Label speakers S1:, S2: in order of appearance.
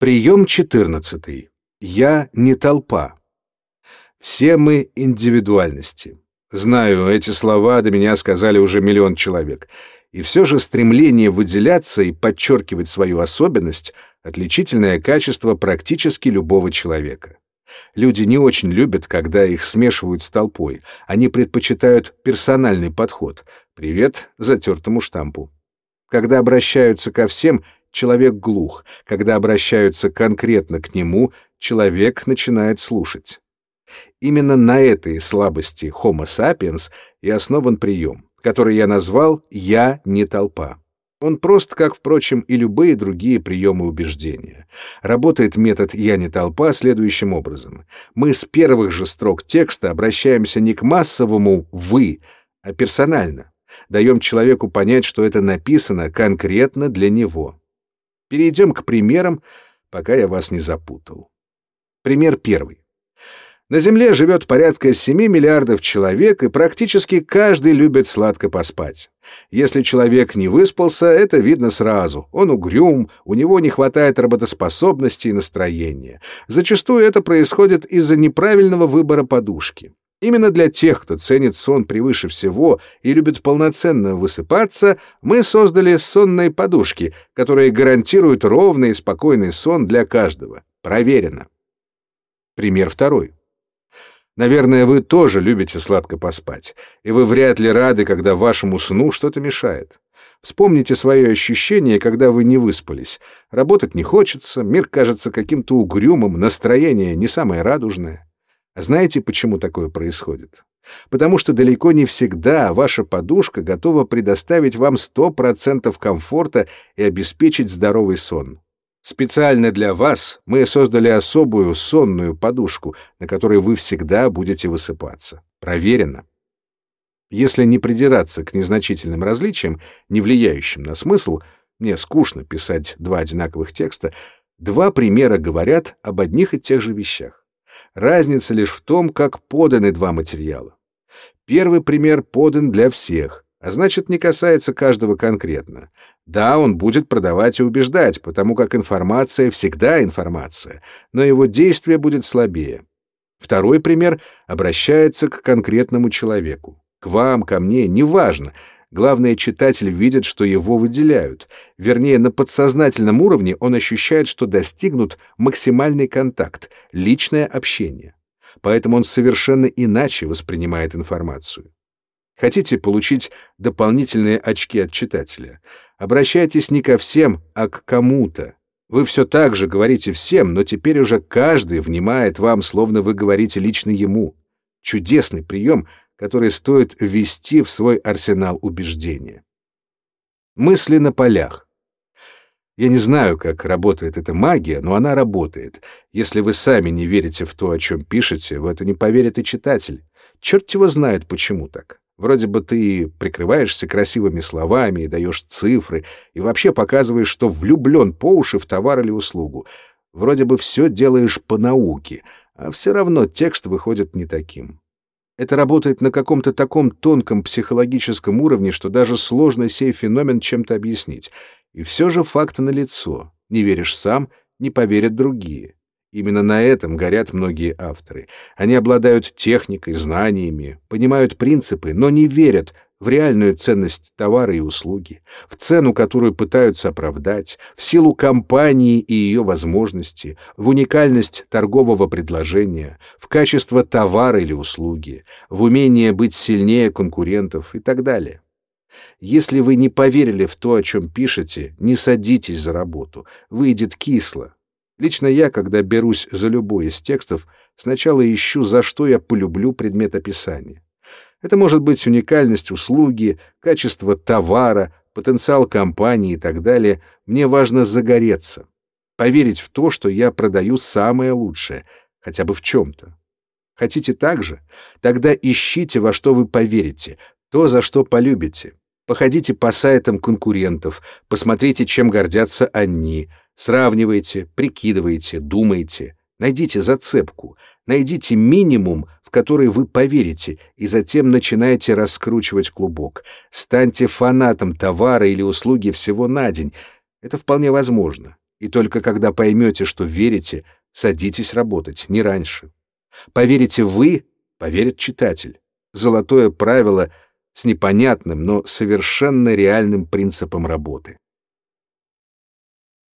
S1: Прием 14. Я не толпа. Все мы индивидуальности. Знаю, эти слова до меня сказали уже миллион человек. И все же стремление выделяться и подчеркивать свою особенность — отличительное качество практически любого человека. Люди не очень любят, когда их смешивают с толпой. Они предпочитают персональный подход. Привет затертому штампу. Когда обращаются ко всем — человек глух. Когда обращаются конкретно к нему, человек начинает слушать. Именно на этой слабости Homo sapiens и основан прием, который я назвал «я не толпа». Он прост, как, впрочем, и любые другие приемы убеждения. Работает метод «я не толпа» следующим образом. Мы с первых же строк текста обращаемся не к массовому «вы», а персонально. Даем человеку понять, что это написано конкретно для него. Перейдем к примерам, пока я вас не запутал. Пример первый. На Земле живет порядка 7 миллиардов человек, и практически каждый любит сладко поспать. Если человек не выспался, это видно сразу. Он угрюм, у него не хватает работоспособности и настроения. Зачастую это происходит из-за неправильного выбора подушки. Именно для тех, кто ценит сон превыше всего и любит полноценно высыпаться, мы создали сонные подушки, которые гарантируют ровный и спокойный сон для каждого. Проверено. Пример второй. Наверное, вы тоже любите сладко поспать, и вы вряд ли рады, когда вашему сну что-то мешает. Вспомните свое ощущение, когда вы не выспались. Работать не хочется, мир кажется каким-то угрюмым, настроение не самое радужное. Знаете, почему такое происходит? Потому что далеко не всегда ваша подушка готова предоставить вам 100% комфорта и обеспечить здоровый сон. Специально для вас мы создали особую сонную подушку, на которой вы всегда будете высыпаться. Проверено. Если не придираться к незначительным различиям, не влияющим на смысл, мне скучно писать два одинаковых текста, два примера говорят об одних и тех же вещах. Разница лишь в том, как поданы два материала. Первый пример подан для всех, а значит, не касается каждого конкретно. Да, он будет продавать и убеждать, потому как информация всегда информация, но его действие будет слабее. Второй пример обращается к конкретному человеку. К вам, ко мне, неважно — Главное, читатель видит, что его выделяют. Вернее, на подсознательном уровне он ощущает, что достигнут максимальный контакт, личное общение. Поэтому он совершенно иначе воспринимает информацию. Хотите получить дополнительные очки от читателя? Обращайтесь не ко всем, а к кому-то. Вы все так же говорите всем, но теперь уже каждый внимает вам, словно вы говорите лично ему. Чудесный прием — который стоит ввести в свой арсенал убеждения. Мысли на полях. Я не знаю, как работает эта магия, но она работает. Если вы сами не верите в то, о чем пишете, в это не поверит и читатель. Черт его знает, почему так. Вроде бы ты прикрываешься красивыми словами и даешь цифры, и вообще показываешь, что влюблен по уши в товар или услугу. Вроде бы все делаешь по науке, а все равно текст выходит не таким. Это работает на каком-то таком тонком психологическом уровне, что даже сложно сей феномен чем-то объяснить. И все же факт налицо. Не веришь сам, не поверят другие. Именно на этом горят многие авторы. Они обладают техникой, знаниями, понимают принципы, но не верят в реальную ценность товара и услуги, в цену, которую пытаются оправдать, в силу компании и ее возможности, в уникальность торгового предложения, в качество товара или услуги, в умение быть сильнее конкурентов и так далее. Если вы не поверили в то, о чем пишете, не садитесь за работу, выйдет кисло. Лично я, когда берусь за любой из текстов, сначала ищу, за что я полюблю предмет описания. Это может быть уникальность услуги, качество товара, потенциал компании и так далее. Мне важно загореться, поверить в то, что я продаю самое лучшее, хотя бы в чем-то. Хотите так же? Тогда ищите, во что вы поверите, то, за что полюбите. Походите по сайтам конкурентов, посмотрите, чем гордятся они, сравнивайте, прикидывайте, думайте, найдите зацепку, найдите минимум, в который вы поверите, и затем начинаете раскручивать клубок. Станьте фанатом товара или услуги всего на день. Это вполне возможно. И только когда поймете, что верите, садитесь работать, не раньше. Поверите вы, поверит читатель. Золотое правило с непонятным, но совершенно реальным принципом работы.